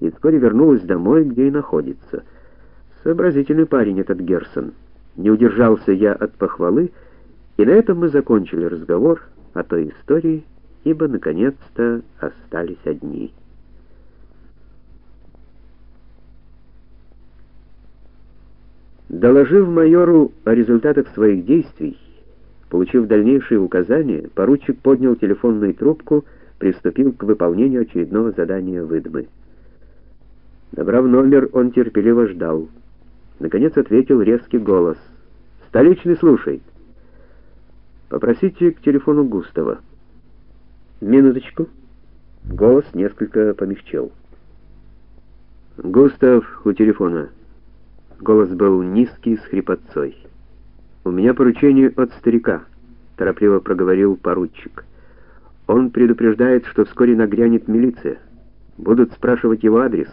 и вскоре вернулась домой, где и находится. Сообразительный парень этот Герсон. Не удержался я от похвалы, и на этом мы закончили разговор о той истории, ибо наконец-то остались одни. Доложив майору о результатах своих действий, получив дальнейшие указания, поручик поднял телефонную трубку, приступил к выполнению очередного задания выдмы. Набрав номер, он терпеливо ждал. Наконец ответил резкий голос. «Столичный слушает». «Попросите к телефону Густава». «Минуточку». Голос несколько помягчел. «Густав у телефона». Голос был низкий, с хрипотцой. «У меня поручение от старика», — торопливо проговорил поручик. «Он предупреждает, что вскоре нагрянет милиция. Будут спрашивать его адрес.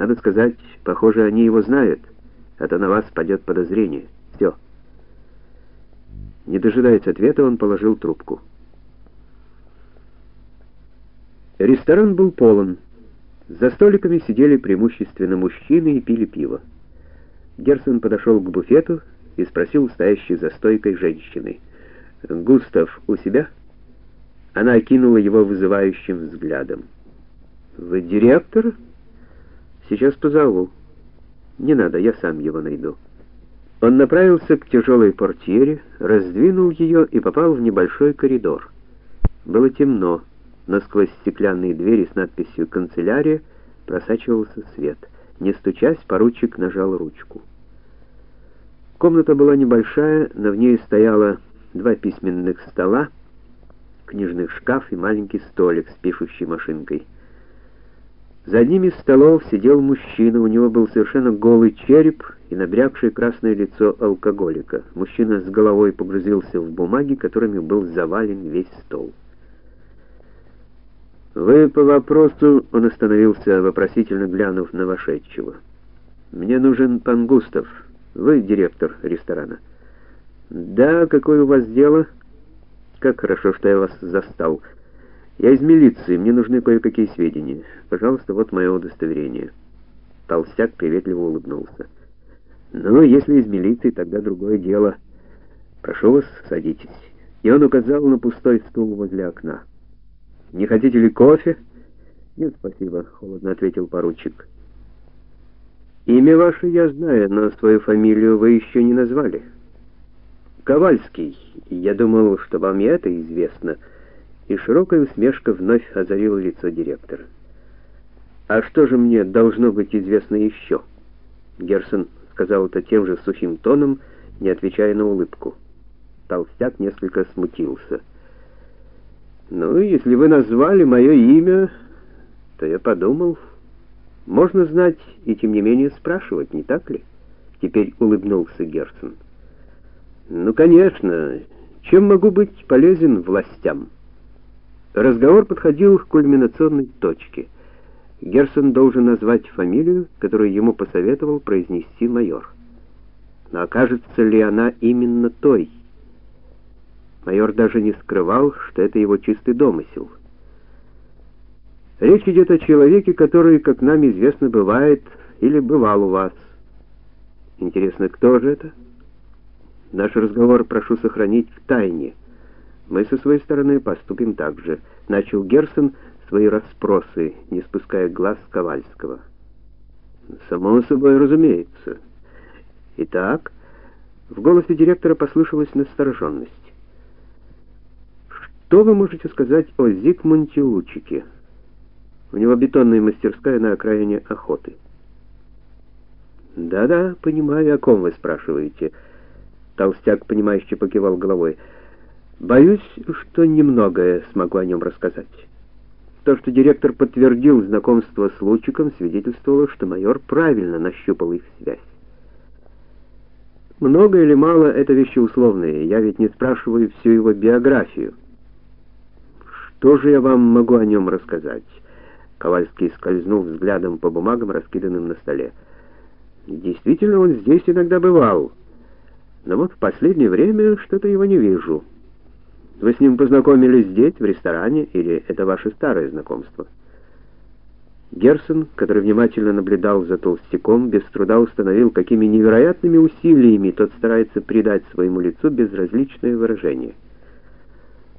Надо сказать, похоже, они его знают, а то на вас падет подозрение. Все». Не дожидаясь ответа, он положил трубку. Ресторан был полон. За столиками сидели преимущественно мужчины и пили пиво. Герсон подошел к буфету и спросил стоящей за стойкой женщины: "Густав у себя?" Она окинула его вызывающим взглядом. "Вы директор? Сейчас позову. Не надо, я сам его найду". Он направился к тяжелой портьере, раздвинул ее и попал в небольшой коридор. Было темно, но сквозь стеклянные двери с надписью «Канцелярия» просачивался свет. Не стучась, поручик нажал ручку. Комната была небольшая, но в ней стояло два письменных стола, книжный шкаф и маленький столик с пишущей машинкой. За одним из столов сидел мужчина, у него был совершенно голый череп и набрякшее красное лицо алкоголика. Мужчина с головой погрузился в бумаги, которыми был завален весь стол. «Вы по вопросу...» — он остановился, вопросительно глянув на вошедшего. «Мне нужен пан Густав». Вы директор ресторана? Да, какое у вас дело? Как хорошо, что я вас застал. Я из милиции, мне нужны кое-какие сведения. Пожалуйста, вот мое удостоверение. Толстяк приветливо улыбнулся. Ну, если из милиции, тогда другое дело. Прошу вас, садитесь. И он указал на пустой стул возле окна. Не хотите ли кофе? Нет, спасибо, холодно ответил поручик. Имя ваше я знаю, но свою фамилию вы еще не назвали. Ковальский. Я думал, что вам и это известно. И широкая усмешка вновь озарила лицо директора. А что же мне должно быть известно еще? Герсон сказал это тем же сухим тоном, не отвечая на улыбку. Толстяк несколько смутился. Ну, если вы назвали мое имя, то я подумал, можно знать и тем не менее спрашивать, не так ли? Теперь улыбнулся Герцен. Ну, конечно. Чем могу быть полезен властям? Разговор подходил к кульминационной точке. Герсон должен назвать фамилию, которую ему посоветовал произнести майор. Но окажется ли она именно той? Майор даже не скрывал, что это его чистый домысел. Речь идет о человеке, который, как нам известно, бывает или бывал у вас. Интересно, кто же это? Наш разговор прошу сохранить в тайне. Мы со своей стороны поступим так же. Начал Герсон свои расспросы, не спуская глаз с Ковальского. Само собой, разумеется. Итак, в голосе директора послышалась настороженность. Что вы можете сказать о Зигмунте Лучике? У него бетонная мастерская на окраине охоты. Да-да, понимаю, о ком вы спрашиваете. Толстяк, понимающе покивал головой. Боюсь, что немногое смогу о нем рассказать. То, что директор подтвердил знакомство с Лучиком, свидетельствовало, что майор правильно нащупал их связь. Много или мало это вещи условные. Я ведь не спрашиваю всю его биографию. Что же я вам могу о нем рассказать? Ковальский скользнул взглядом по бумагам, раскиданным на столе. Действительно, он здесь иногда бывал. Но вот в последнее время что-то его не вижу. Вы с ним познакомились здесь, в ресторане, или это ваше старое знакомство? Герсон, который внимательно наблюдал за толстяком, без труда установил, какими невероятными усилиями тот старается придать своему лицу безразличное выражение —